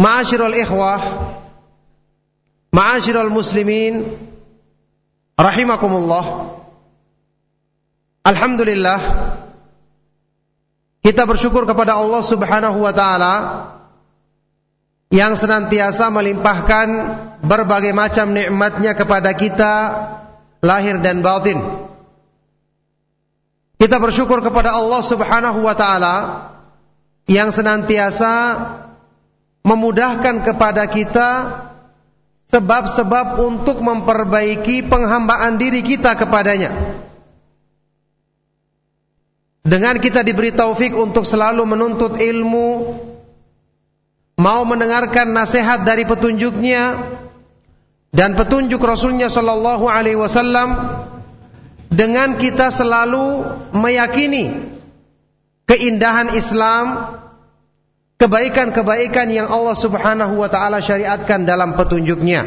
Ma'asyiral ikhwah Ma'asyiral muslimin Rahimakumullah. Alhamdulillah Kita bersyukur kepada Allah subhanahu wa ta'ala Yang senantiasa melimpahkan Berbagai macam nikmatnya kepada kita Lahir dan batin. Kita bersyukur kepada Allah subhanahu wa ta'ala Yang senantiasa memudahkan kepada kita sebab-sebab untuk memperbaiki penghambaan diri kita kepadanya. Dengan kita diberi taufik untuk selalu menuntut ilmu, mau mendengarkan nasihat dari petunjuknya dan petunjuk Rasulnya Shallallahu Alaihi Wasallam, dengan kita selalu meyakini keindahan Islam, kebaikan-kebaikan yang Allah Subhanahu wa taala syariatkan dalam petunjuknya.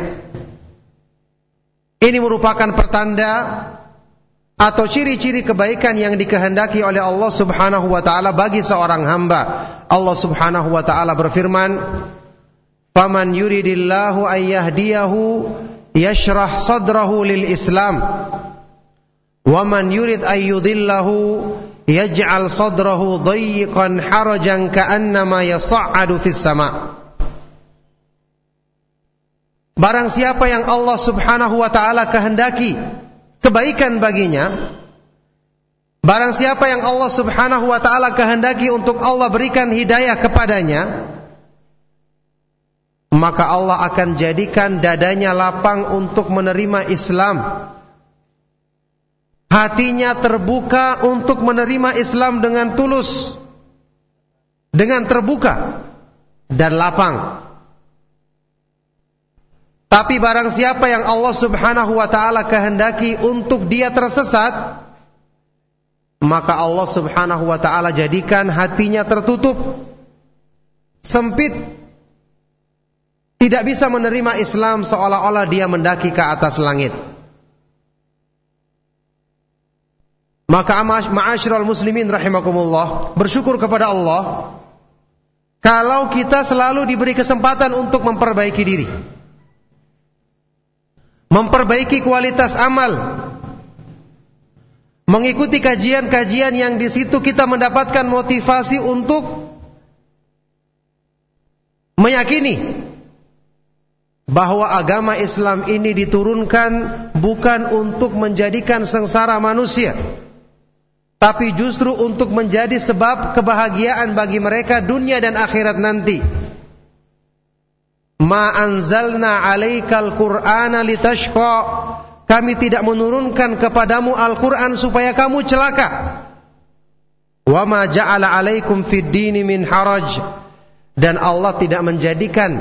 Ini merupakan pertanda atau ciri-ciri kebaikan yang dikehendaki oleh Allah Subhanahu wa taala bagi seorang hamba. Allah Subhanahu wa taala berfirman, "Faman yuridillahu yahdiyahu yashrah sadrahu lil Islam, wa man yurid yudillahu yaj'al sadrahu dayyiqan harajan ka'annama yas'adu fis sama' Barang siapa yang Allah Subhanahu wa taala kehendaki kebaikan baginya Barang siapa yang Allah Subhanahu wa taala kehendaki untuk Allah berikan hidayah kepadanya maka Allah akan jadikan dadanya lapang untuk menerima Islam hatinya terbuka untuk menerima Islam dengan tulus, dengan terbuka dan lapang. Tapi barang siapa yang Allah Subhanahu wa taala kehendaki untuk dia tersesat, maka Allah Subhanahu wa taala jadikan hatinya tertutup, sempit, tidak bisa menerima Islam seolah-olah dia mendaki ke atas langit. Maka ma'asyiral muslimin rahimakumullah, bersyukur kepada Allah kalau kita selalu diberi kesempatan untuk memperbaiki diri. Memperbaiki kualitas amal. Mengikuti kajian-kajian yang di situ kita mendapatkan motivasi untuk meyakini bahwa agama Islam ini diturunkan bukan untuk menjadikan sengsara manusia tapi justru untuk menjadi sebab kebahagiaan bagi mereka dunia dan akhirat nanti. Ma anzalna 'alaikal Qur'ana litashqa. Kami tidak menurunkan kepadamu Al-Qur'an supaya kamu celaka. Wa ma ja'ala 'alaikum fid dini min haraj. Dan Allah tidak menjadikan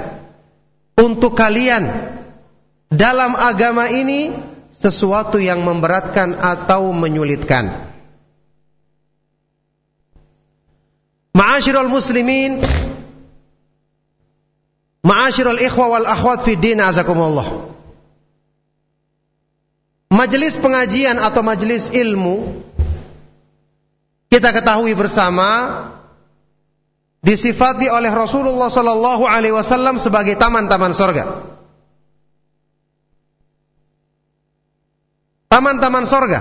untuk kalian dalam agama ini sesuatu yang memberatkan atau menyulitkan. Ma'asyiral muslimin Ma'asyiral ikhwa wal akhwat fi din azakumullah. Majelis pengajian atau majelis ilmu kita ketahui bersama disifati oleh Rasulullah sallallahu alaihi wasallam sebagai taman-taman sorga. Taman-taman sorga.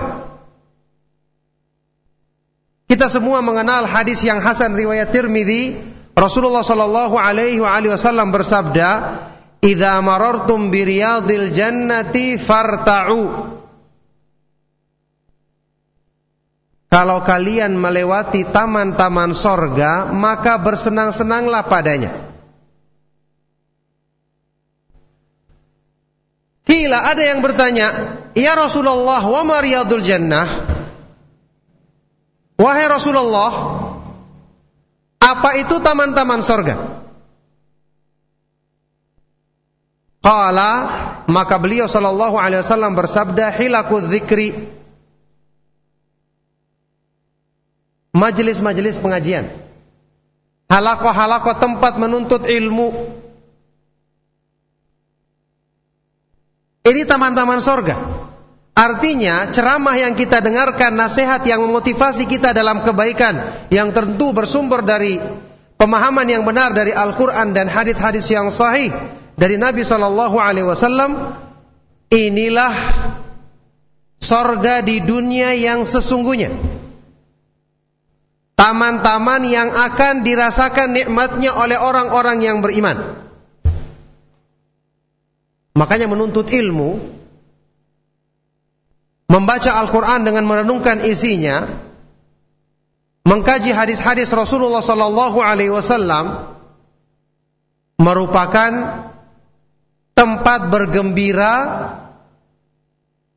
Kita semua mengenal hadis yang hasan riwayat Tirmidzi, Rasulullah sallallahu alaihi wasallam bersabda, "Idza marartum bi riyadil jannati farta'u." Kalau kalian melewati taman-taman sorga, maka bersenang-senanglah padanya. Kila ada yang bertanya, Ya Rasulullah, wa mariyadul jannah? Wahai Rasulullah, apa itu taman-taman sorga? Qala maka beliau sallallahu alaihi wasallam bersabda hilakul dzikri. Majelis-majelis pengajian. Halakoh-halakoh tempat menuntut ilmu. Ini taman-taman sorga Artinya ceramah yang kita dengarkan, nasihat yang memotivasi kita dalam kebaikan yang tentu bersumber dari pemahaman yang benar dari Al-Qur'an dan hadis-hadis yang sahih dari Nabi sallallahu alaihi wasallam inilah sorga di dunia yang sesungguhnya. Taman-taman yang akan dirasakan nikmatnya oleh orang-orang yang beriman. Makanya menuntut ilmu membaca Al-Quran dengan merenungkan isinya, mengkaji hadis-hadis Rasulullah Sallallahu Alaihi Wasallam merupakan tempat bergembira,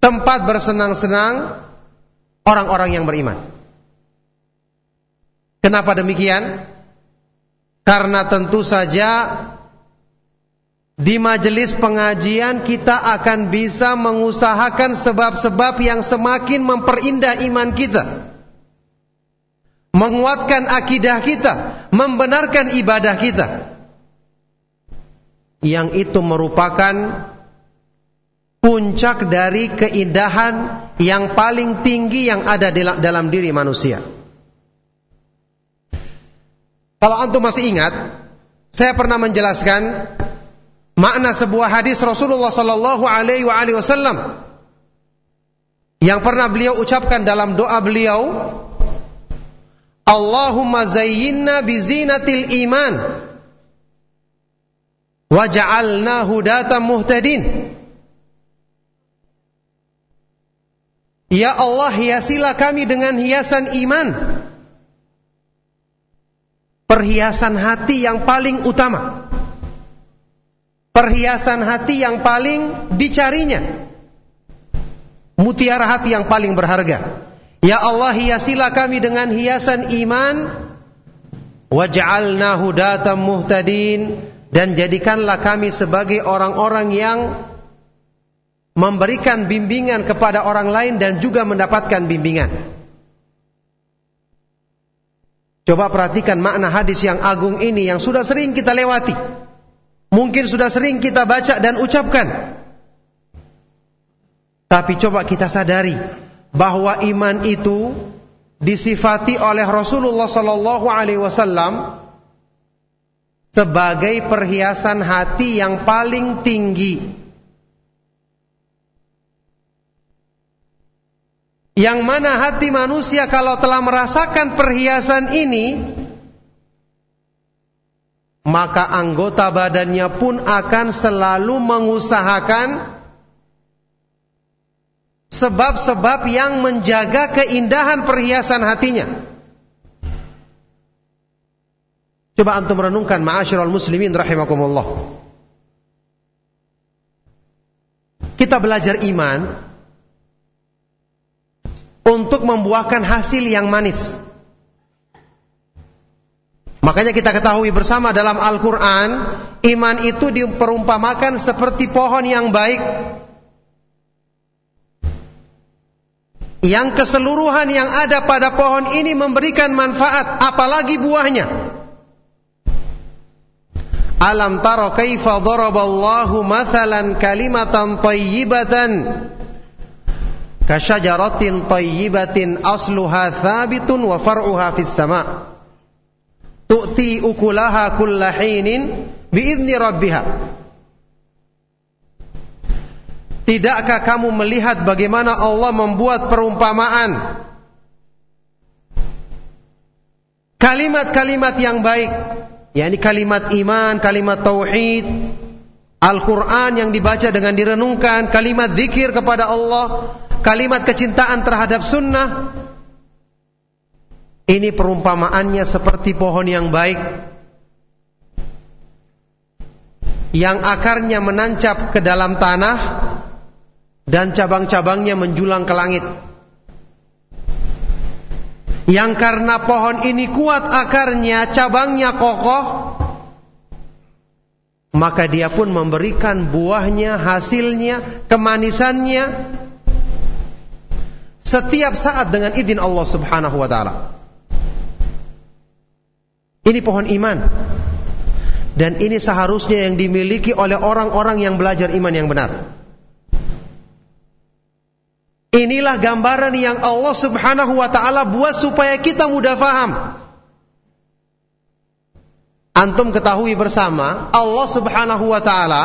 tempat bersenang-senang orang-orang yang beriman. Kenapa demikian? Karena tentu saja di majelis pengajian kita akan bisa mengusahakan sebab-sebab yang semakin memperindah iman kita. Menguatkan akidah kita, membenarkan ibadah kita. Yang itu merupakan puncak dari keindahan yang paling tinggi yang ada dalam diri manusia. Kalau antum masih ingat, saya pernah menjelaskan makna sebuah hadis Rasulullah sallallahu alaihi wasallam. Yang pernah beliau ucapkan dalam doa beliau Allahumma zayyinna bizinatil iman waj'alna hudatan muhtadin. Ya Allah hiasilah kami dengan hiasan iman. Perhiasan hati yang paling utama perhiasan hati yang paling dicarinya. Mutiara hati yang paling berharga. Ya Allah hiasilah kami dengan hiasan iman waj'alna hudatan muhtadin dan jadikanlah kami sebagai orang-orang yang memberikan bimbingan kepada orang lain dan juga mendapatkan bimbingan. Coba perhatikan makna hadis yang agung ini yang sudah sering kita lewati. Mungkin sudah sering kita baca dan ucapkan. Tapi coba kita sadari bahwa iman itu disifati oleh Rasulullah sallallahu alaihi wasallam sebagai perhiasan hati yang paling tinggi. Yang mana hati manusia kalau telah merasakan perhiasan ini maka anggota badannya pun akan selalu mengusahakan sebab-sebab yang menjaga keindahan perhiasan hatinya. Coba antum renungkan ma'asyiral muslimin rahimakumullah. Kita belajar iman untuk membuahkan hasil yang manis. Makanya kita ketahui bersama dalam Al-Quran, iman itu diperumpamakan seperti pohon yang baik. Yang keseluruhan yang ada pada pohon ini memberikan manfaat, apalagi buahnya. Alam taro kaifa daraballahu mathalan kalimatan tayyibatan kasyajaratin tayyibatin asluha thabitun wa far'uha fis sama' tu'ti ukulaha kulla hinin biizni rabbiha. Tidakkah kamu melihat bagaimana Allah membuat perumpamaan? Kalimat-kalimat yang baik yakni kalimat iman, kalimat tauhid, Al-Quran yang dibaca dengan direnungkan, kalimat zikir kepada Allah, kalimat kecintaan terhadap sunnah, ini perumpamaannya seperti pohon yang baik yang akarnya menancap ke dalam tanah dan cabang-cabangnya menjulang ke langit. Yang karena pohon ini kuat akarnya, cabangnya kokoh, maka dia pun memberikan buahnya, hasilnya, kemanisannya setiap saat dengan izin Allah Subhanahu wa taala. Ini pohon iman. Dan ini seharusnya yang dimiliki oleh orang-orang yang belajar iman yang benar. Inilah gambaran yang Allah Subhanahu wa taala buat supaya kita mudah faham. Antum ketahui bersama, Allah Subhanahu wa taala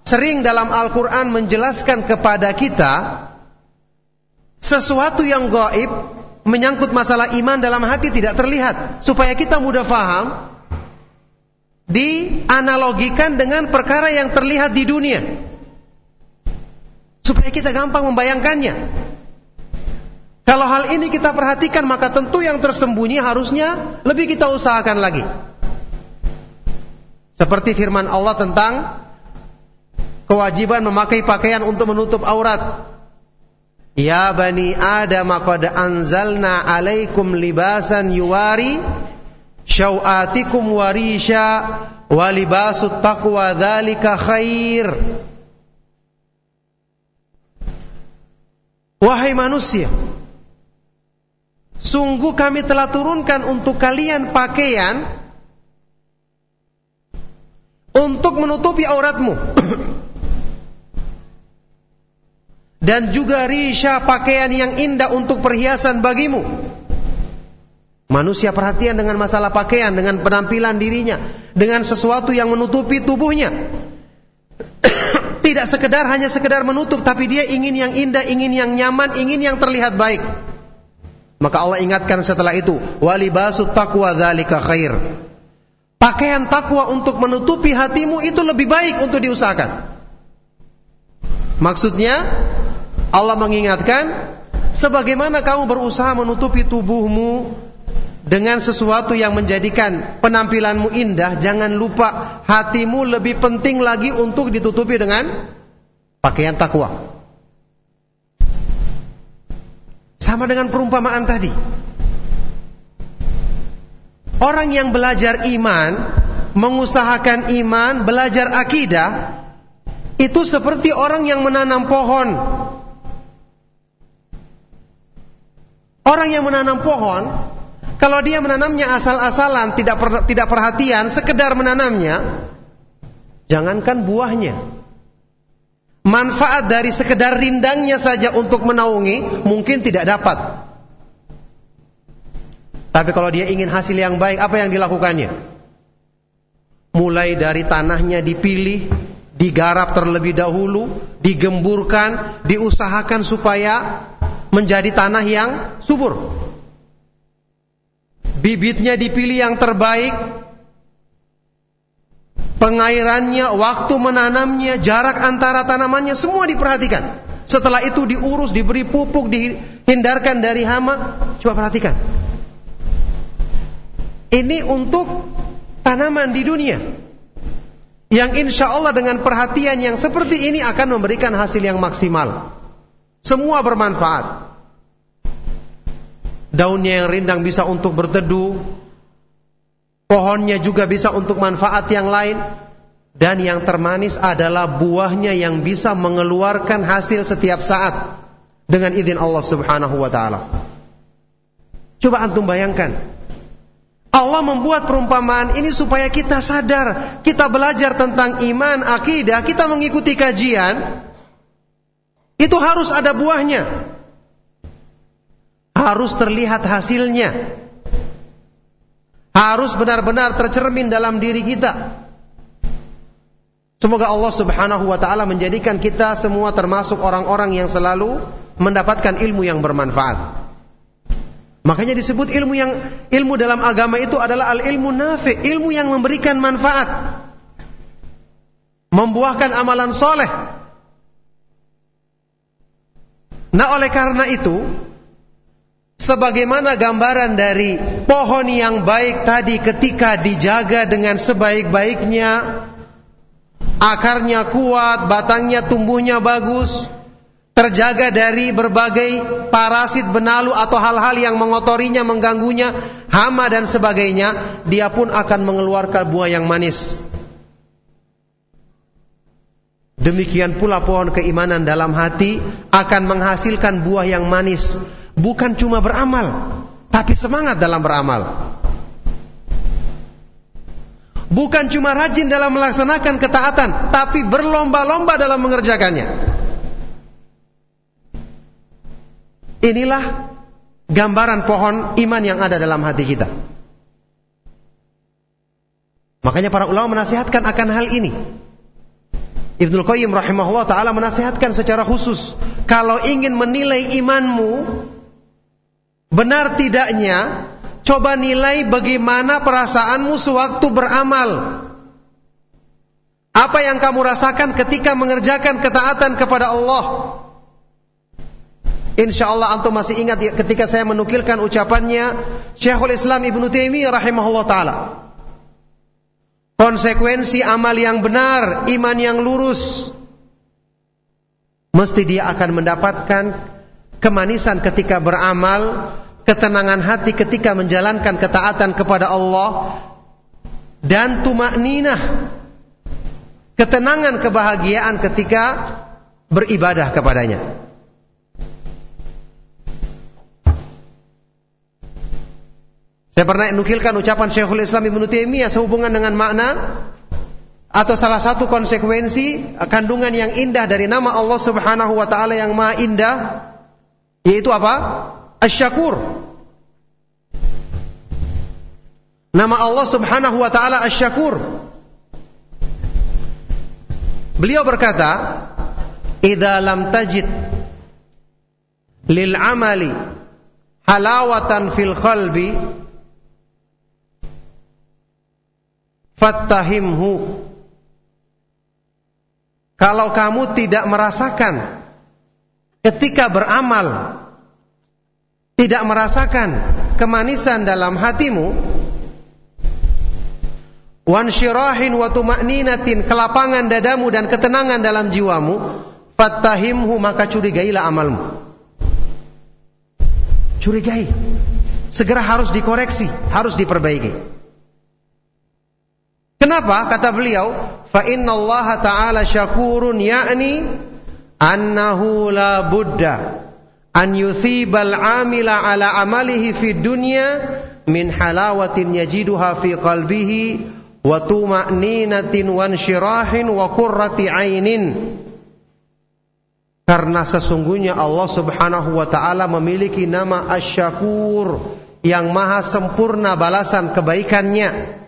sering dalam Al-Qur'an menjelaskan kepada kita sesuatu yang gaib menyangkut masalah iman dalam hati tidak terlihat. Supaya kita mudah faham dianalogikan dengan perkara yang terlihat di dunia. Supaya kita gampang membayangkannya. Kalau hal ini kita perhatikan maka tentu yang tersembunyi harusnya lebih kita usahakan lagi. Seperti firman Allah tentang kewajiban memakai pakaian untuk menutup aurat Ya bani Adam qad anzalna alaikum libasan yuwari syau'atikum warisha wa libasut taqwa dzalika khair. Wahai manusia, sungguh kami telah turunkan untuk kalian pakaian untuk menutupi auratmu. Dan juga risha pakaian yang indah untuk perhiasan bagimu. Manusia perhatian dengan masalah pakaian, dengan penampilan dirinya, dengan sesuatu yang menutupi tubuhnya. Tidak sekedar hanya sekedar menutup, tapi dia ingin yang indah, ingin yang nyaman, ingin yang terlihat baik. Maka Allah ingatkan setelah itu, walibasu taqwa dzalika khair. Pakaian takwa untuk menutupi hatimu itu lebih baik untuk diusahakan. Maksudnya Allah mengingatkan sebagaimana kamu berusaha menutupi tubuhmu dengan sesuatu yang menjadikan penampilanmu indah, jangan lupa hatimu lebih penting lagi untuk ditutupi dengan pakaian takwa. Sama dengan perumpamaan tadi. Orang yang belajar iman, mengusahakan iman, belajar akidah, itu seperti orang yang menanam pohon Orang yang menanam pohon, kalau dia menanamnya asal-asalan, tidak per, tidak perhatian, sekedar menanamnya, jangankan buahnya. Manfaat dari sekedar rindangnya saja untuk menaungi mungkin tidak dapat. Tapi kalau dia ingin hasil yang baik, apa yang dilakukannya? Mulai dari tanahnya dipilih, digarap terlebih dahulu, digemburkan, diusahakan supaya menjadi tanah yang subur. Bibitnya dipilih yang terbaik, pengairannya, waktu menanamnya, jarak antara tanamannya semua diperhatikan. Setelah itu diurus, diberi pupuk, dihindarkan dari hama. Coba perhatikan. Ini untuk tanaman di dunia. Yang insya Allah dengan perhatian yang seperti ini akan memberikan hasil yang maksimal. Semua bermanfaat. Daunnya yang rindang bisa untuk berteduh. pohonnya juga bisa untuk manfaat yang lain, dan yang termanis adalah buahnya yang bisa mengeluarkan hasil setiap saat dengan izin Allah Subhanahu wa taala. Coba antum bayangkan. Allah membuat perumpamaan ini supaya kita sadar, kita belajar tentang iman, akidah, kita mengikuti kajian, itu harus ada buahnya. Harus terlihat hasilnya. Harus benar-benar tercermin dalam diri kita. Semoga Allah Subhanahu wa taala menjadikan kita semua termasuk orang-orang yang selalu mendapatkan ilmu yang bermanfaat. Makanya disebut ilmu yang ilmu dalam agama itu adalah al ilmu nafi, ilmu yang memberikan manfaat. Membuahkan amalan soleh. Nah oleh karena itu, sebagaimana gambaran dari pohon yang baik tadi ketika dijaga dengan sebaik-baiknya, akarnya kuat, batangnya tumbuhnya bagus, terjaga dari berbagai parasit benalu atau hal-hal yang mengotorinya, mengganggunya, hama dan sebagainya, dia pun akan mengeluarkan buah yang manis. Demikian pula pohon keimanan dalam hati akan menghasilkan buah yang manis, bukan cuma beramal, tapi semangat dalam beramal. Bukan cuma rajin dalam melaksanakan ketaatan, tapi berlomba-lomba dalam mengerjakannya. Inilah gambaran pohon iman yang ada dalam hati kita. Makanya para ulama menasihatkan akan hal ini. Ibnu Qayyim rahimahullah taala menasihatkan secara khusus kalau ingin menilai imanmu benar tidaknya coba nilai bagaimana perasaanmu sewaktu beramal. Apa yang kamu rasakan ketika mengerjakan ketaatan kepada Allah? Insya Allah antum masih ingat ya ketika saya menukilkan ucapannya Syekhul Islam Ibnu Taimiyah rahimahullah taala. Konsekuensi amal yang benar, iman yang lurus mesti dia akan mendapatkan kemanisan ketika beramal, ketenangan hati ketika menjalankan ketaatan kepada Allah dan tumak ninah ketenangan kebahagiaan ketika beribadah kepadanya. Saya pernah nukilkan ucapan Syekhul Islam Ibnu Taimiyah sehubungan dengan makna atau salah satu konsekuensi kandungan yang indah dari nama Allah Subhanahu wa taala yang Maha Indah yaitu apa? Asy-Syakur. Nama Allah Subhanahu wa taala Asy-Syakur. Beliau berkata, "Idza lam tajid lil amali halawatan fil qalbi" fattahimhu. Kalau kamu tidak merasakan ketika beramal tidak merasakan kemanisan dalam hatimu wansyirahin wa tuma'ninatin kelapangan dadamu dan ketenangan dalam jiwamu fattahimhu maka curigailah amalmu. Curigai. Segera harus dikoreksi harus diperbaiki Kenapa? Kata beliau, fa Allah ta'ala syakurun ya'ni annahu la budda an yuthibal amila ala amalihi fi dunya min halawatin yajiduha fi qalbihi wa tuma'ninatin wa insyirahin wa qurrati ainin karena sesungguhnya Allah Subhanahu wa taala memiliki nama Asy-Syakur yang maha sempurna balasan kebaikannya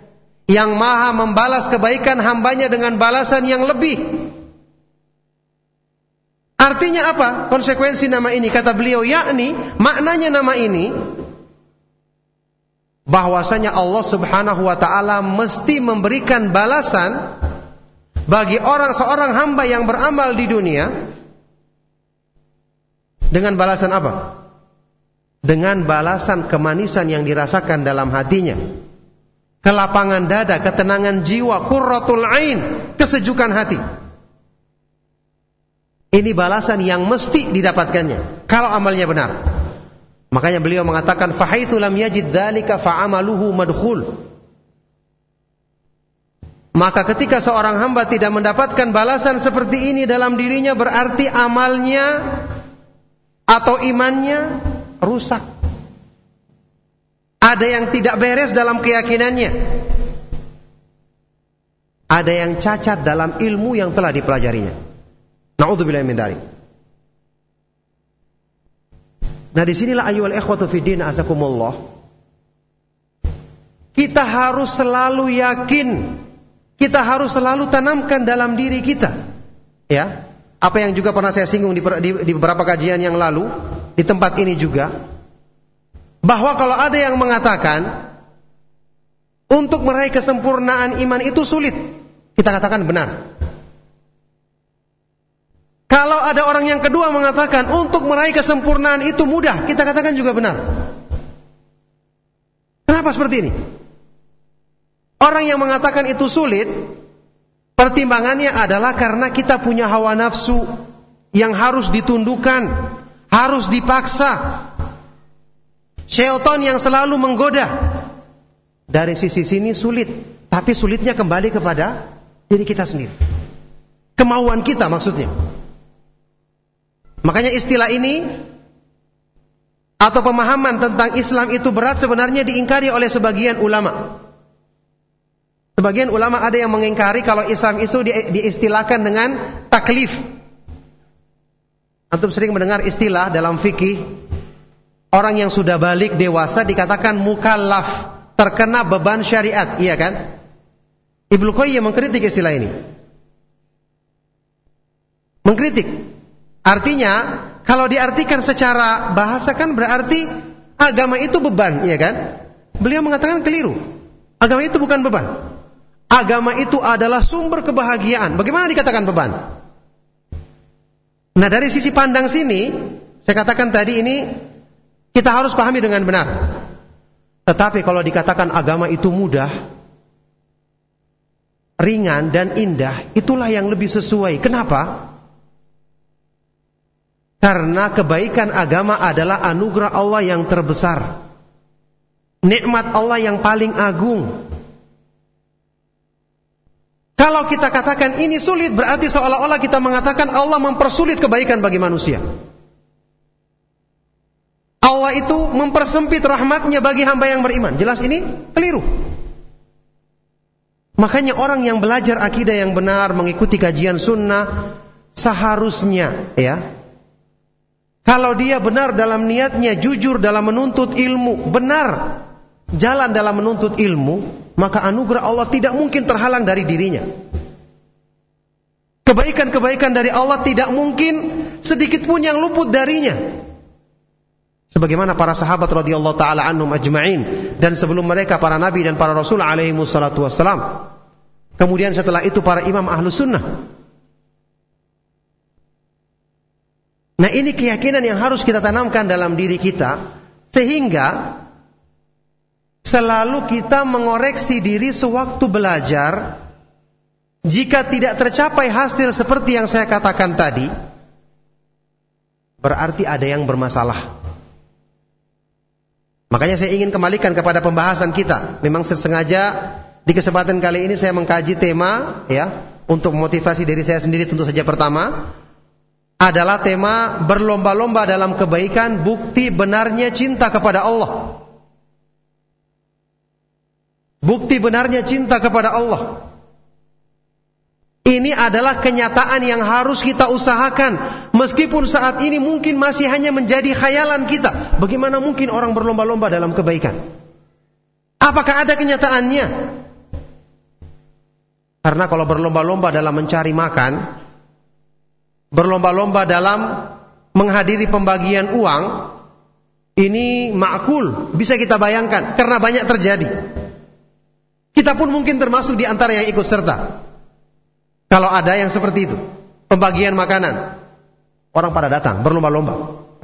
yang maha membalas kebaikan hambanya dengan balasan yang lebih. Artinya apa? Konsekuensi nama ini kata beliau yakni maknanya nama ini bahwasanya Allah Subhanahu wa taala mesti memberikan balasan bagi orang seorang hamba yang beramal di dunia dengan balasan apa? Dengan balasan kemanisan yang dirasakan dalam hatinya kelapangan dada, ketenangan jiwa, qurratul ain, kesejukan hati. Ini balasan yang mesti didapatkannya kalau amalnya benar. Makanya beliau mengatakan fahaitsu lam yajid dzalika fa'amaluhu madkhul. Maka ketika seorang hamba tidak mendapatkan balasan seperti ini dalam dirinya berarti amalnya atau imannya rusak. Ada yang tidak beres dalam keyakinannya. Ada yang cacat dalam ilmu yang telah dipelajarinya. Nauzubillah min dzalik. Nah di sinilah ayuhal ikhwatu fiddin azakumullah. Kita harus selalu yakin kita harus selalu tanamkan dalam diri kita. Ya. Apa yang juga pernah saya singgung di beberapa kajian yang lalu di tempat ini juga bahwa kalau ada yang mengatakan untuk meraih kesempurnaan iman itu sulit, kita katakan benar. Kalau ada orang yang kedua mengatakan untuk meraih kesempurnaan itu mudah, kita katakan juga benar. Kenapa seperti ini? Orang yang mengatakan itu sulit, pertimbangannya adalah karena kita punya hawa nafsu yang harus ditundukkan, harus dipaksa. Syaitan yang selalu menggoda. Dari sisi sini sulit, tapi sulitnya kembali kepada diri kita sendiri. Kemauan kita maksudnya. Makanya istilah ini atau pemahaman tentang Islam itu berat sebenarnya diingkari oleh sebagian ulama. Sebagian ulama ada yang mengingkari kalau Islam itu di, diistilahkan dengan taklif. Antum sering mendengar istilah dalam fikih orang yang sudah balik dewasa dikatakan mukallaf, terkena beban syariat, iya kan? Ibnu Qayyim mengkritik istilah ini. Mengkritik. Artinya, kalau diartikan secara bahasa kan berarti agama itu beban, iya kan? Beliau mengatakan keliru. Agama itu bukan beban. Agama itu adalah sumber kebahagiaan. Bagaimana dikatakan beban? Nah dari sisi pandang sini, saya katakan tadi ini kita harus pahami dengan benar. Tetapi kalau dikatakan agama itu mudah, ringan dan indah, itulah yang lebih sesuai. Kenapa? Karena kebaikan agama adalah anugerah Allah yang terbesar. Nikmat Allah yang paling agung. Kalau kita katakan ini sulit berarti seolah-olah kita mengatakan Allah mempersulit kebaikan bagi manusia. Allah itu mempersempit rahmatnya bagi hamba yang beriman. Jelas ini keliru. Makanya orang yang belajar akidah yang benar, mengikuti kajian sunnah, seharusnya ya. Kalau dia benar dalam niatnya, jujur dalam menuntut ilmu, benar jalan dalam menuntut ilmu, maka anugerah Allah tidak mungkin terhalang dari dirinya. Kebaikan-kebaikan dari Allah tidak mungkin sedikit pun yang luput darinya. Sebagaimana para sahabat radhiyallahu taala anhum ajma'in dan sebelum mereka para nabi dan para rasul alaihi wassalatu wassalam. Kemudian setelah itu para imam ahlu sunnah. Nah ini keyakinan yang harus kita tanamkan dalam diri kita sehingga selalu kita mengoreksi diri sewaktu belajar. Jika tidak tercapai hasil seperti yang saya katakan tadi, berarti ada yang bermasalah. Makanya saya ingin kembalikan kepada pembahasan kita. Memang sengaja di kesempatan kali ini saya mengkaji tema ya untuk motivasi diri saya sendiri tentu saja pertama adalah tema berlomba-lomba dalam kebaikan bukti benarnya cinta kepada Allah. Bukti benarnya cinta kepada Allah. Ini adalah kenyataan yang harus kita usahakan. Meskipun saat ini mungkin masih hanya menjadi khayalan kita. Bagaimana mungkin orang berlomba-lomba dalam kebaikan? Apakah ada kenyataannya? Karena kalau berlomba-lomba dalam mencari makan, berlomba-lomba dalam menghadiri pembagian uang, ini makul, bisa kita bayangkan karena banyak terjadi. Kita pun mungkin termasuk di antara yang ikut serta. Kalau ada yang seperti itu, pembagian makanan, orang pada datang berlomba-lomba,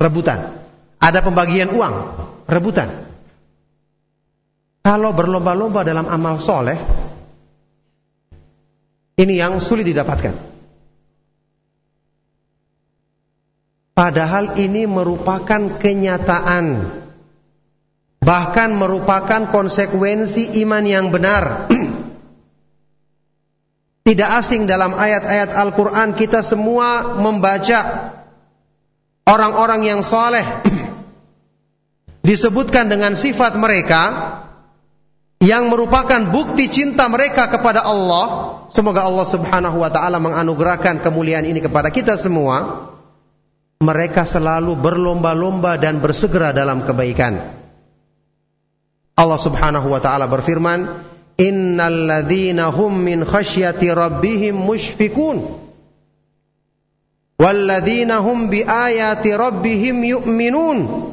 rebutan. Ada pembagian uang, rebutan. Kalau berlomba-lomba dalam amal soleh, ini yang sulit didapatkan. Padahal ini merupakan kenyataan Bahkan merupakan konsekuensi iman yang benar. tidak asing dalam ayat-ayat Al-Quran kita semua membaca orang-orang yang soleh disebutkan dengan sifat mereka yang merupakan bukti cinta mereka kepada Allah. Semoga Allah Subhanahu wa taala menganugerahkan kemuliaan ini kepada kita semua. Mereka selalu berlomba-lomba dan bersegera dalam kebaikan. Allah Subhanahu wa taala berfirman, إن الذين هم من خشية ربهم مشفقون والذين هم بآيات ربهم يؤمنون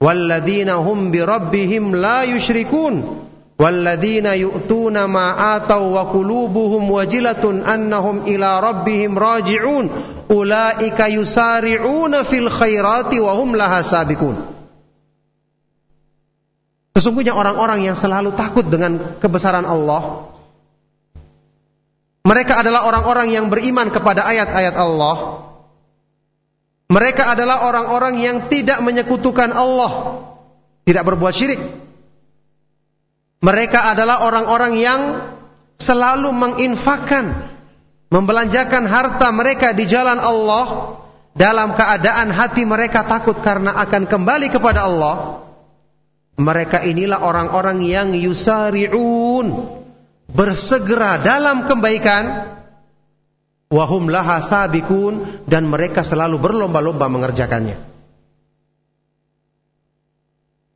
والذين هم بربهم لا يشركون والذين يؤتون ما آتوا وقلوبهم وجلة أنهم إلى ربهم راجعون أولئك يسارعون في الخيرات وهم لها سابقون Sesungguhnya orang-orang yang selalu takut dengan kebesaran Allah Mereka adalah orang-orang yang beriman kepada ayat-ayat Allah. Mereka adalah orang-orang yang tidak menyekutukan Allah Tidak berbuat syirik. Mereka adalah orang-orang yang selalu menginfakkan, membelanjakan harta mereka di jalan Allah. Dalam keadaan hati mereka takut karena akan kembali kepada Allah. Mereka inilah orang-orang yang yusari'un, bersegera dalam kebaikan, wahum laha sabikun dan mereka selalu berlomba-lomba mengerjakannya.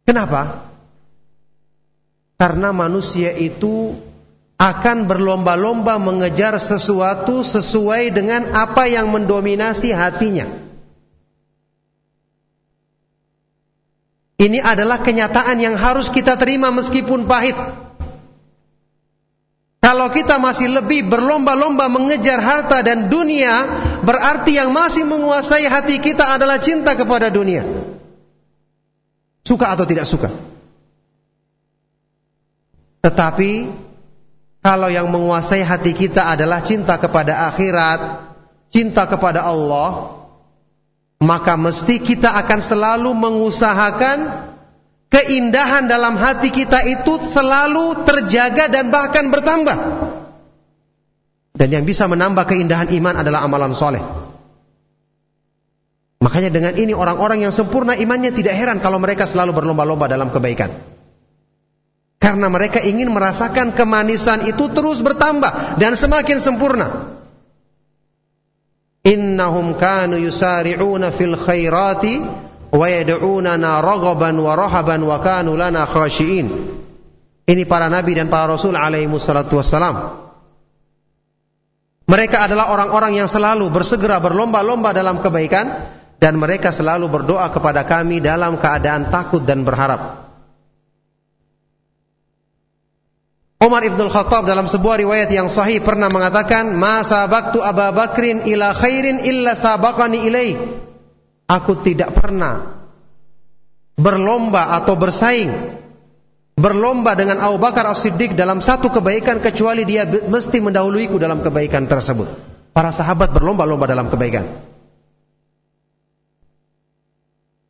Kenapa? Karena manusia itu akan berlomba-lomba mengejar sesuatu sesuai dengan apa yang mendominasi hatinya. Ini adalah kenyataan yang harus kita terima meskipun pahit. Kalau kita masih lebih berlomba-lomba mengejar harta dan dunia, berarti yang masih menguasai hati kita adalah cinta kepada dunia. Suka atau tidak suka? Tetapi kalau yang menguasai hati kita adalah cinta kepada akhirat, cinta kepada Allah, maka mesti kita akan selalu mengusahakan keindahan dalam hati kita itu selalu terjaga dan bahkan bertambah. Dan yang bisa menambah keindahan iman adalah amalan soleh. Makanya dengan ini orang-orang yang sempurna imannya tidak heran kalau mereka selalu berlomba-lomba dalam kebaikan. Karena mereka ingin merasakan kemanisan itu terus bertambah dan semakin sempurna. Innahum kanu yusari'una fil khairati wa yad'unana raghaban wa rahaban wa kanu lana khashiin. Ini para nabi dan para rasul alaihi wassalatu wassalam. Mereka adalah orang-orang yang selalu bersegera berlomba-lomba dalam kebaikan dan mereka selalu berdoa kepada kami dalam keadaan takut dan berharap. Umar ibn Khattab dalam sebuah riwayat yang sahih pernah mengatakan, "Ma sabaqtu Abu Bakrin ila khairin illa sabaqani ilai." Aku tidak pernah berlomba atau bersaing berlomba dengan Abu Bakar As-Siddiq dalam satu kebaikan kecuali dia mesti mendahuluiku dalam kebaikan tersebut. Para sahabat berlomba-lomba dalam kebaikan.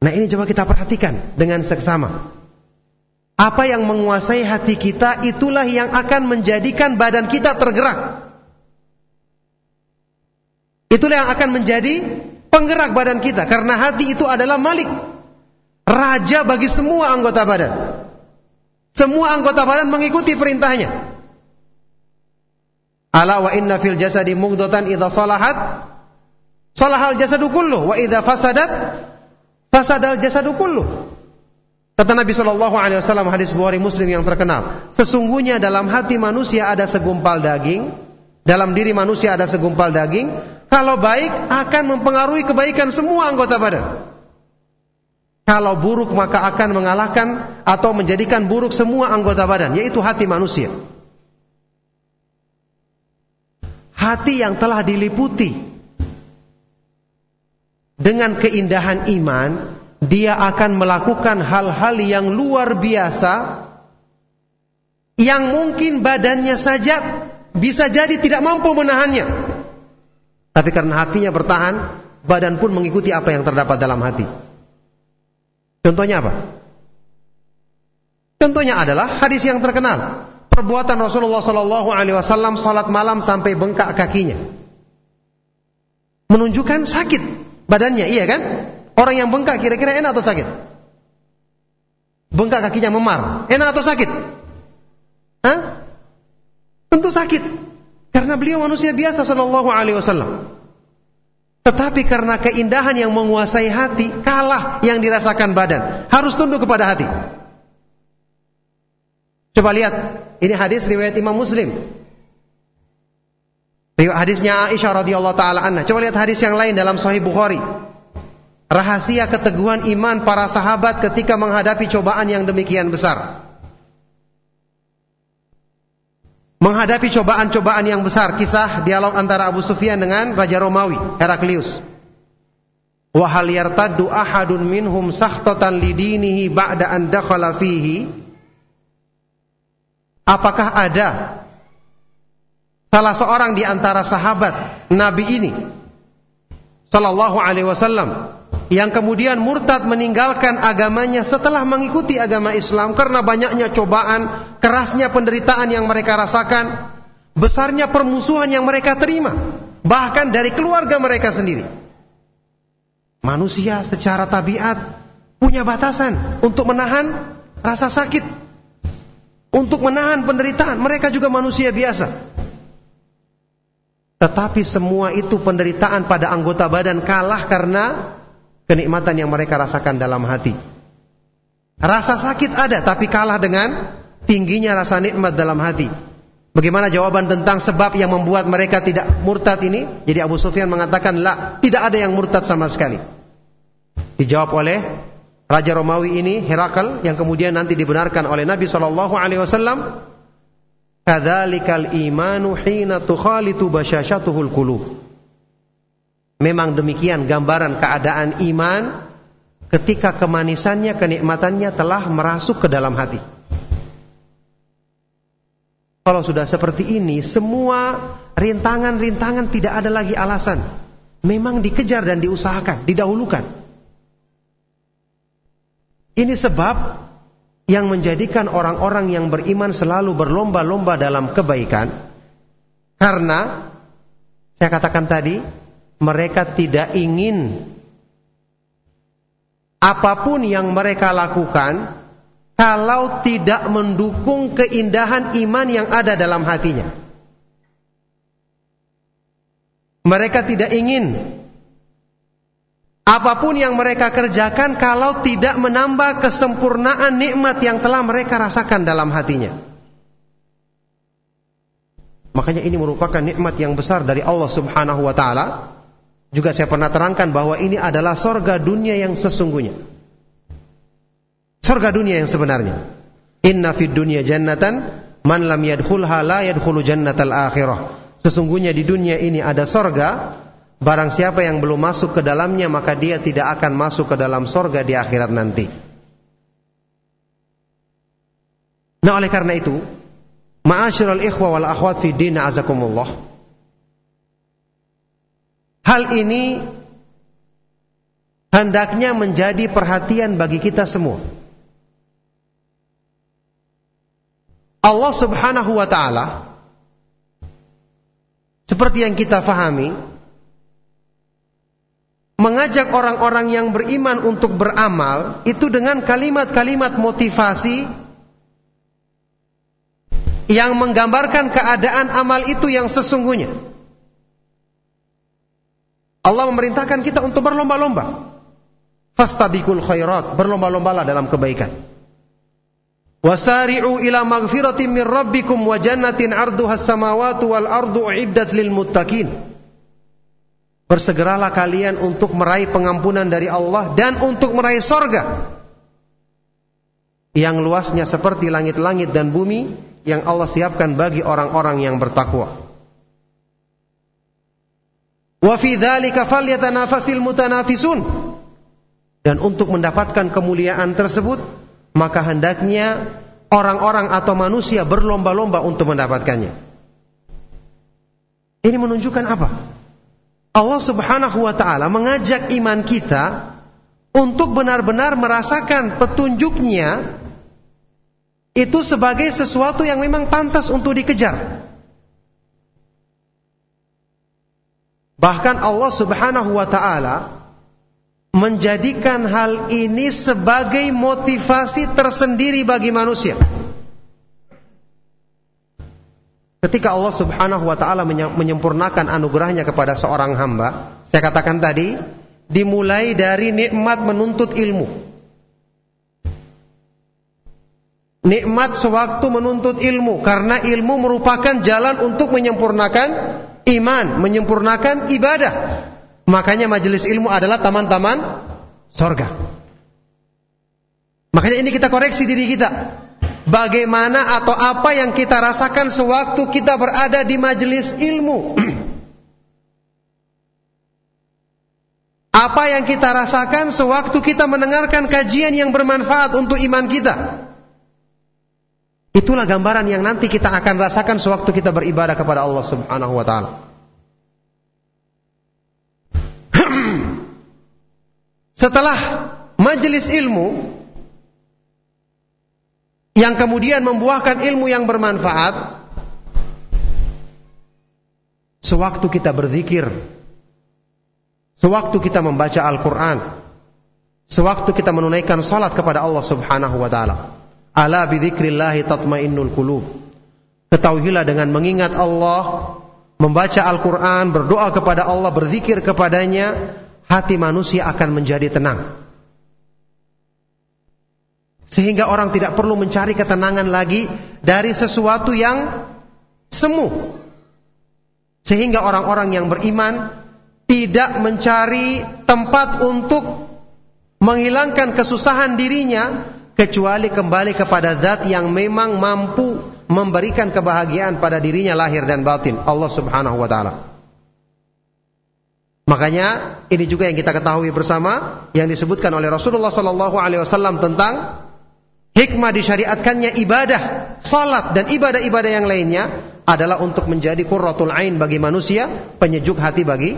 Nah, ini coba kita perhatikan dengan seksama. Apa yang menguasai hati kita itulah yang akan menjadikan badan kita tergerak. Itulah yang akan menjadi penggerak badan kita karena hati itu adalah malik. Raja bagi semua anggota badan. Semua anggota badan mengikuti perintahnya. Ala wa inna fil jasadi mughdatan idza salahat salahal jasadu kulluh wa idza fasadat fasadal jasadu kulluh. Kata Nabi Shallallahu Alaihi Wasallam hadis Bukhari Muslim yang terkenal, sesungguhnya dalam hati manusia ada segumpal daging, dalam diri manusia ada segumpal daging. Kalau baik akan mempengaruhi kebaikan semua anggota badan. Kalau buruk maka akan mengalahkan atau menjadikan buruk semua anggota badan, yaitu hati manusia. Hati yang telah diliputi dengan keindahan iman dia akan melakukan hal-hal yang luar biasa yang mungkin badannya saja bisa jadi tidak mampu menahannya. Tapi karena hatinya bertahan, badan pun mengikuti apa yang terdapat dalam hati. Contohnya apa? Contohnya adalah hadis yang terkenal. perbuatan Rasulullah Shallallahu Alaihi Wasallam salat malam sampai bengkak kakinya, menunjukkan sakit badannya, iya kan? Orang yang bengkak kira-kira enak atau sakit? Bengkak kakinya memar, enak atau sakit? Hah? Tentu sakit, karena beliau manusia biasa Shallallahu Alaihi Wasallam. Tetapi karena keindahan yang menguasai hati, kalah yang dirasakan badan. Harus tunduk kepada hati. Coba lihat, ini hadis riwayat Imam Muslim. Riwayat hadisnya Aisyah radhiyallahu taala anha. Coba lihat hadis yang lain dalam Sahih Bukhari. Rahasia keteguhan iman para sahabat ketika menghadapi cobaan yang demikian besar. Menghadapi cobaan-cobaan yang besar, kisah dialog antara Abu Sufyan dengan Raja Romawi, Heraklius. Wa hal yartaddu ahadun minhum sakhtatan lidinihi ba'da an dakhala fihi Apakah ada salah seorang di antara sahabat Nabi ini sallallahu alaihi wasallam yang kemudian murtad meninggalkan agamanya setelah mengikuti agama Islam karena banyaknya cobaan, kerasnya penderitaan yang mereka rasakan, besarnya permusuhan yang mereka terima, bahkan dari keluarga mereka sendiri. Manusia secara tabiat punya batasan untuk menahan rasa sakit untuk menahan penderitaan. Mereka juga manusia biasa. Tetapi semua itu penderitaan pada anggota badan kalah karena kenikmatan yang mereka rasakan dalam hati. Rasa sakit ada tapi kalah dengan tingginya rasa nikmat dalam hati. Bagaimana jawaban tentang sebab yang membuat mereka tidak murtad ini? Jadi Abu Sufyan mengatakan, "La, tidak ada yang murtad sama sekali." Dijawab oleh Raja Romawi ini Herakl yang kemudian nanti dibenarkan oleh Nabi Shallallahu Alaihi Wasallam. Kadzalikal imanu hina tukhalitu basyashatuhul qulub. Memang demikian gambaran keadaan iman ketika kemanisannya, kenikmatannya telah merasuk ke dalam hati. Kalau sudah seperti ini, semua rintangan-rintangan tidak ada lagi alasan. Memang dikejar dan diusahakan, didahulukan. Ini sebab yang menjadikan orang-orang yang beriman selalu berlomba-lomba dalam kebaikan karena saya katakan tadi mereka tidak ingin apa pun yang mereka lakukan kalau tidak mendukung keindahan iman yang ada dalam hatinya. Mereka tidak ingin apa pun yang mereka kerjakan kalau tidak menambah kesempurnaan nikmat yang telah mereka rasakan dalam hatinya. Makanya ini merupakan nikmat yang besar dari Allah Subhanahu wa taala. Juga saya pernah terangkan bahwa ini adalah sorga dunia yang sesungguhnya. Sorga dunia yang sebenarnya. Inna fid dunya jannatan man lam yadkhulha la yadkhulu jannatal akhirah. Sesungguhnya di dunia ini ada sorga Barang siapa yang belum masuk ke dalamnya maka dia tidak akan masuk ke dalam sorga di akhirat nanti. Nah oleh karena itu, ma'asyiral ikhwa wal akhwat fi din azakumullah. Hal ini hendaknya menjadi perhatian bagi kita semua. Allah Subhanahu wa taala seperti yang kita fahami mengajak orang-orang yang beriman untuk beramal itu dengan kalimat-kalimat motivasi yang menggambarkan keadaan amal itu yang sesungguhnya. Allah memerintahkan kita untuk berlomba-lomba. Fastabikul khairat, berlomba-lombalah dalam kebaikan. Wasari'u ila magfiratin min rabbikum wa jannatin arduha samawati wal ardu uiddat lil muttaqin. Bersegeralah kalian untuk meraih pengampunan dari Allah dan untuk meraih sorga yang luasnya seperti langit-langit dan bumi yang Allah siapkan bagi orang-orang yang bertakwa. Wa fi mutanafisun. Dan untuk mendapatkan kemuliaan tersebut, maka hendaknya orang-orang atau manusia berlomba-lomba untuk mendapatkannya. Ini menunjukkan apa? Allah Subhanahu wa taala mengajak iman kita untuk benar-benar merasakan petunjuknya itu sebagai sesuatu yang memang pantas untuk dikejar. Bahkan Allah Subhanahu wa taala menjadikan hal ini sebagai motivasi tersendiri bagi manusia. Ketika Allah Subhanahu wa taala menyempurnakan anugerahnya kepada seorang hamba, saya katakan tadi, dimulai dari nikmat menuntut ilmu. Nikmat sewaktu menuntut ilmu karena ilmu merupakan jalan untuk menyempurnakan iman, menyempurnakan ibadah. Makanya majelis ilmu adalah taman-taman sorga. Makanya ini kita koreksi diri kita. Bagaimana atau apa yang kita rasakan sewaktu kita berada di majelis ilmu? apa yang kita rasakan sewaktu kita mendengarkan kajian yang bermanfaat untuk iman kita? Itulah gambaran yang nanti kita akan rasakan sewaktu kita beribadah kepada Allah Subhanahu wa taala. Setelah majelis ilmu yang kemudian membuahkan ilmu yang bermanfaat, sewaktu kita berzikir, sewaktu kita membaca Al-Quran, sewaktu kita menunaikan salat kepada Allah Subhanahu wa Ta'ala, Ala bidzikrillahi tatmainnul qulub. Ketahuilah dengan mengingat Allah, membaca Al-Qur'an, berdoa kepada Allah, berzikir kepadanya, hati manusia akan menjadi tenang. Sehingga orang tidak perlu mencari ketenangan lagi dari sesuatu yang semu. Sehingga orang-orang yang beriman tidak mencari tempat untuk menghilangkan kesusahan dirinya kecuali kembali kepada zat yang memang mampu memberikan kebahagiaan pada dirinya lahir dan batin. Allah Subhanahu wa taala. Makanya ini juga yang kita ketahui bersama yang disebutkan oleh Rasulullah sallallahu alaihi wasallam tentang hikmah disyariatkannya ibadah, salat dan ibadah-ibadah yang lainnya adalah untuk menjadi qurratul ain bagi manusia, penyejuk hati bagi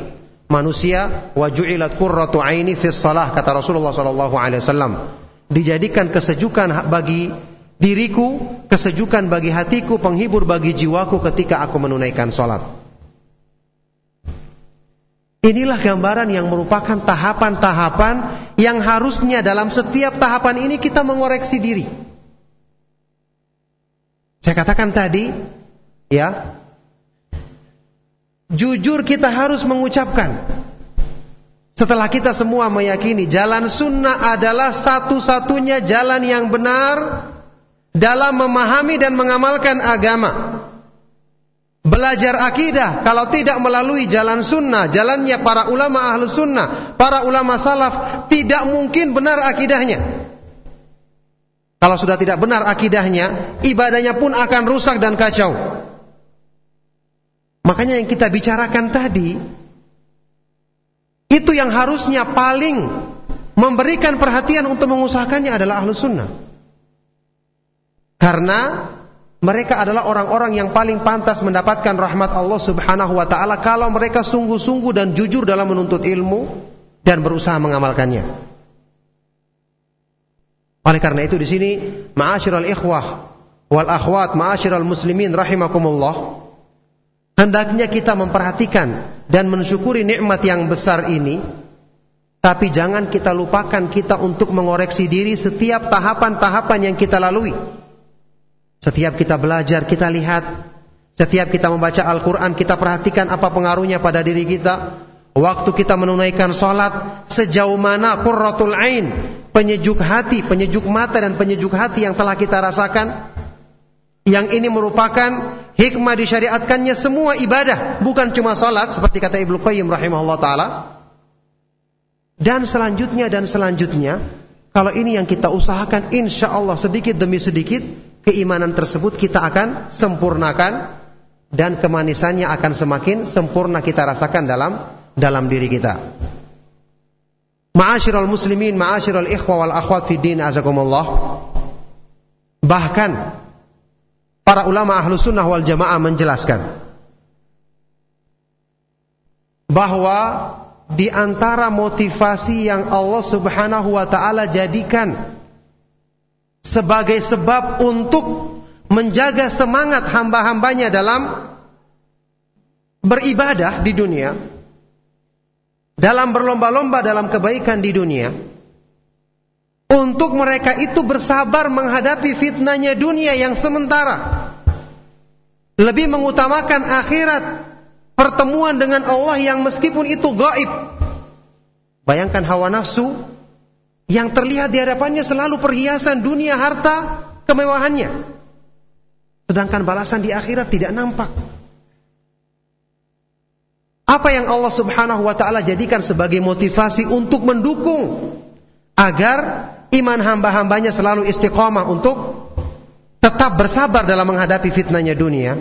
manusia. Wa ju'ilat qurratu aini fis salah kata Rasulullah sallallahu alaihi wasallam dijadikan kesejukan bagi diriku, kesejukan bagi hatiku, penghibur bagi jiwaku ketika aku menunaikan sholat. Inilah gambaran yang merupakan tahapan-tahapan yang harusnya dalam setiap tahapan ini kita mengoreksi diri. Saya katakan tadi, ya, jujur kita harus mengucapkan setelah kita semua meyakini jalan sunnah adalah satu-satunya jalan yang benar dalam memahami dan mengamalkan agama. Belajar akidah kalau tidak melalui jalan sunnah, jalannya para ulama ahlu sunnah, para ulama salaf, tidak mungkin benar akidahnya. Kalau sudah tidak benar akidahnya, ibadahnya pun akan rusak dan kacau. Makanya yang kita bicarakan tadi, itu yang harusnya paling memberikan perhatian untuk mengusahakannya adalah ahlu sunnah. Karena mereka adalah orang-orang yang paling pantas mendapatkan rahmat Allah subhanahu wa ta'ala kalau mereka sungguh-sungguh dan jujur dalam menuntut ilmu dan berusaha mengamalkannya. Oleh karena itu di sini ma'asyiral ikhwah wal akhwat ma'asyiral muslimin rahimakumullah hendaknya kita memperhatikan dan mensyukuri nikmat yang besar ini. Tapi jangan kita lupakan kita untuk mengoreksi diri setiap tahapan-tahapan yang kita lalui. Setiap kita belajar kita lihat. Setiap kita membaca Al-Quran kita perhatikan apa pengaruhnya pada diri kita. Waktu kita menunaikan sholat sejauh mana qurratul ain penyejuk hati, penyejuk mata dan penyejuk hati yang telah kita rasakan. Yang ini merupakan hikmah disyariatkannya semua ibadah, bukan cuma salat seperti kata Ibnu Qayyim rahimahullah taala. Dan selanjutnya dan selanjutnya, kalau ini yang kita usahakan insya Allah sedikit demi sedikit keimanan tersebut kita akan sempurnakan dan kemanisannya akan semakin sempurna kita rasakan dalam dalam diri kita. Ma'asyiral muslimin, ma'asyiral ikhwa wal akhwat fi din azakumullah. Bahkan para ulama ahlu sunnah wal jamaah menjelaskan bahwa di antara motivasi yang Allah subhanahu wa ta'ala jadikan sebagai sebab untuk menjaga semangat hamba-hambanya dalam beribadah di dunia, dalam berlomba-lomba dalam kebaikan di dunia, untuk mereka itu bersabar menghadapi fitnahnya dunia yang sementara, lebih mengutamakan akhirat, pertemuan dengan Allah yang meskipun itu gaib. Bayangkan hawa nafsu yang terlihat di hadapannya selalu perhiasan dunia, harta, kemewahannya. Sedangkan balasan di akhirat tidak nampak. Apa yang Allah Subhanahu wa taala jadikan sebagai motivasi untuk mendukung agar iman hamba-hambanya selalu istiqomah untuk tetap bersabar dalam menghadapi fitnahnya dunia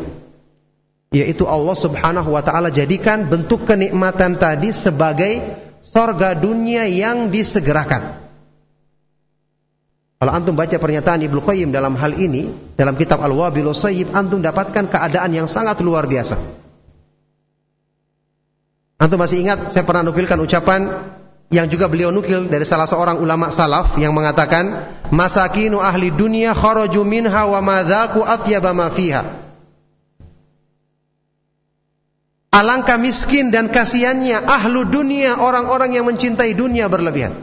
yaitu Allah Subhanahu wa taala jadikan bentuk kenikmatan tadi sebagai sorga dunia yang disegerakan. Kalau antum baca pernyataan Ibnu Qayyim dalam hal ini, dalam kitab Al-Wabil Sayyib, antum dapatkan keadaan yang sangat luar biasa. Antum masih ingat saya pernah nukilkan ucapan yang juga beliau nukil dari salah seorang ulama salaf yang mengatakan, "Masakinu ahli dunia kharaju minha wa madzaku atyaba ma fiha." Alangkah miskin dan kasihannya ahlu dunia orang-orang yang mencintai dunia berlebihan.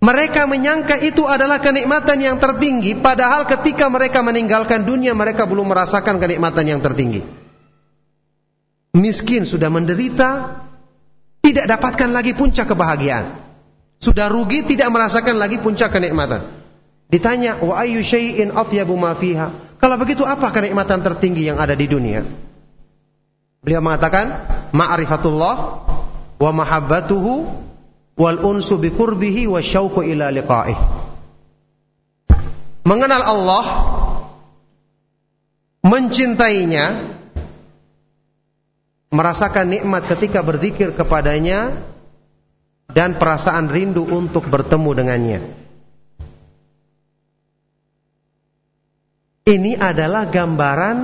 Mereka menyangka itu adalah kenikmatan yang tertinggi, padahal ketika mereka meninggalkan dunia, mereka belum merasakan kenikmatan yang tertinggi. Miskin sudah menderita, tidak dapatkan lagi puncak kebahagiaan. Sudah rugi, tidak merasakan lagi puncak kenikmatan. Ditanya, wa ayu syai'in atyabu ma fiha? Kalau begitu apa kenikmatan tertinggi yang ada di dunia? Beliau mengatakan, ma'rifatullah wa mahabbatuhu wal unsu bi qurbihi syauqu ila liqa'ih. Mengenal Allah, mencintainya, merasakan nikmat ketika berzikir kepadanya dan perasaan rindu untuk bertemu dengannya. Ini adalah gambaran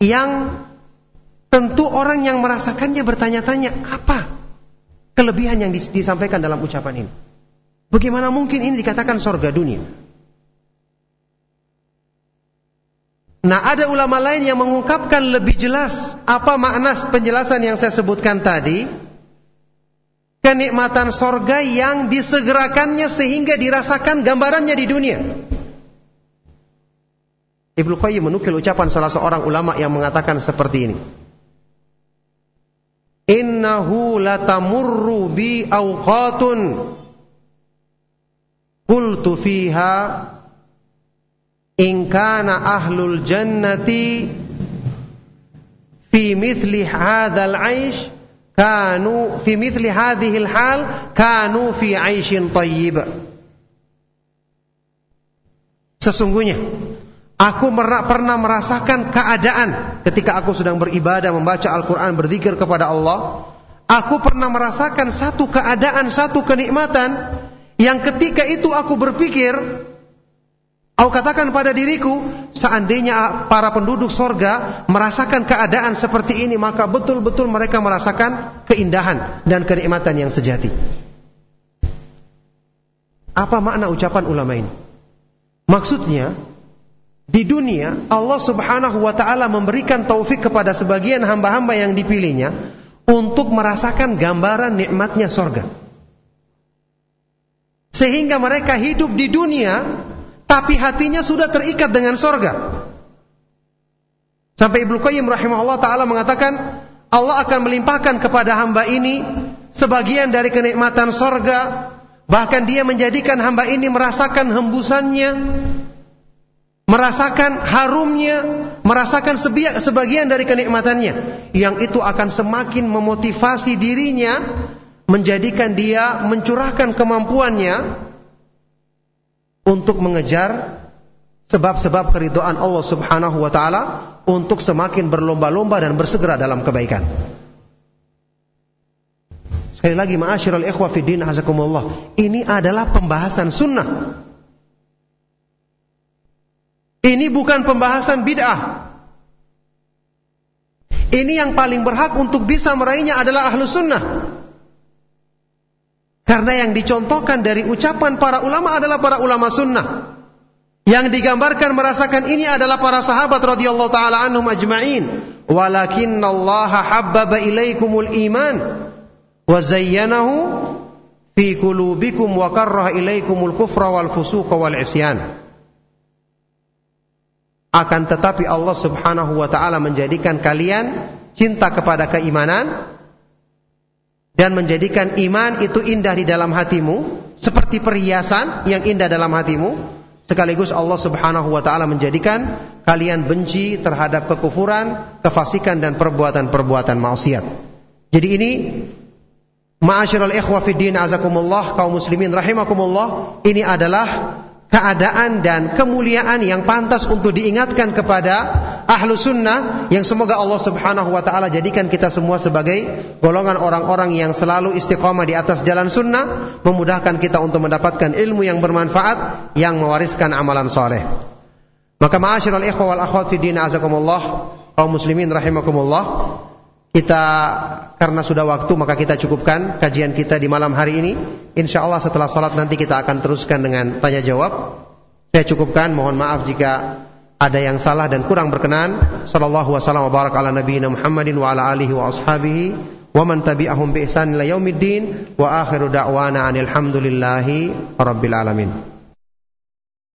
yang tentu orang yang merasakannya bertanya-tanya, apa kelebihan yang disampaikan dalam ucapan ini. Bagaimana mungkin ini dikatakan sorga dunia? Nah, ada ulama lain yang mengungkapkan lebih jelas apa makna penjelasan yang saya sebutkan tadi. Kenikmatan sorga yang disegerakannya sehingga dirasakan gambarannya di dunia. Ibnu Qayyim menukil ucapan salah seorang ulama yang mengatakan seperti ini innahu latamurru bi awqatun qultu fiha in kana ahlul jannati fi mithli hadzal aish kanu fi mithli hadhihi hal kanu fi aishin tayyib sesungguhnya Aku pernah merasakan keadaan ketika aku sedang beribadah, membaca Al-Quran, berzikir kepada Allah. Aku pernah merasakan satu keadaan, satu kenikmatan yang ketika itu aku berpikir, aku katakan pada diriku, seandainya para penduduk sorga merasakan keadaan seperti ini, maka betul-betul mereka merasakan keindahan dan kenikmatan yang sejati. Apa makna ucapan ulama ini? Maksudnya, di dunia Allah Subhanahu wa taala memberikan taufik kepada sebagian hamba-hamba yang dipilihnya untuk merasakan gambaran nikmatnya sorga. Sehingga mereka hidup di dunia tapi hatinya sudah terikat dengan sorga. Sampai Ibnu Qayyim rahimahullah taala mengatakan Allah akan melimpahkan kepada hamba ini sebagian dari kenikmatan sorga bahkan dia menjadikan hamba ini merasakan hembusannya merasakan harumnya, merasakan sebagian dari kenikmatannya, yang itu akan semakin memotivasi dirinya, menjadikan dia mencurahkan kemampuannya untuk mengejar sebab-sebab keridhaan Allah Subhanahu wa taala untuk semakin berlomba-lomba dan bersegera dalam kebaikan. Sekali lagi ma'asyiral ikhwah fi din hazakumullah. Ini adalah pembahasan sunnah ini bukan pembahasan bid'ah. Ini yang paling berhak untuk bisa meraihnya adalah ahlu sunnah. Karena yang dicontohkan dari ucapan para ulama adalah para ulama sunnah. Yang digambarkan merasakan ini adalah para sahabat radhiyallahu taala anhum ajma'in. Walakinnallaha habbaba ilaikumul iman wa zayyanahu fi qulubikum wa karraha ilaikumul kufra wal fusuqa wal isyan. Akan tetapi Allah Subhanahu wa taala menjadikan kalian cinta kepada keimanan dan menjadikan iman itu indah di dalam hatimu seperti perhiasan yang indah dalam hatimu sekaligus Allah Subhanahu wa taala menjadikan kalian benci terhadap kekufuran, kefasikan dan perbuatan-perbuatan maksiat. Jadi ini Ma'asyiral ikhwa fid din azakumullah kaum muslimin rahimakumullah ini adalah keadaan dan kemuliaan yang pantas untuk diingatkan kepada ahlu sunnah yang semoga Allah subhanahu wa ta'ala jadikan kita semua sebagai golongan orang-orang yang selalu istiqamah di atas jalan sunnah memudahkan kita untuk mendapatkan ilmu yang bermanfaat yang mewariskan amalan soleh maka ma'asyiral ikhwa wal akhwat fi din azakumullah kaum muslimin rahimakumullah kita karena sudah waktu maka kita cukupkan kajian kita di malam hari ini. Insya Allah setelah salat nanti kita akan teruskan dengan tanya jawab. Saya cukupkan. Mohon maaf jika ada yang salah dan kurang berkenan. Sallallahu wasallam wa barak ala nabiyina Muhammadin wa ala alihi wa ashabihi wa man tabi'ahum bi ihsan ila yaumiddin wa akhiru da'wana anil hamdulillahi rabbil alamin.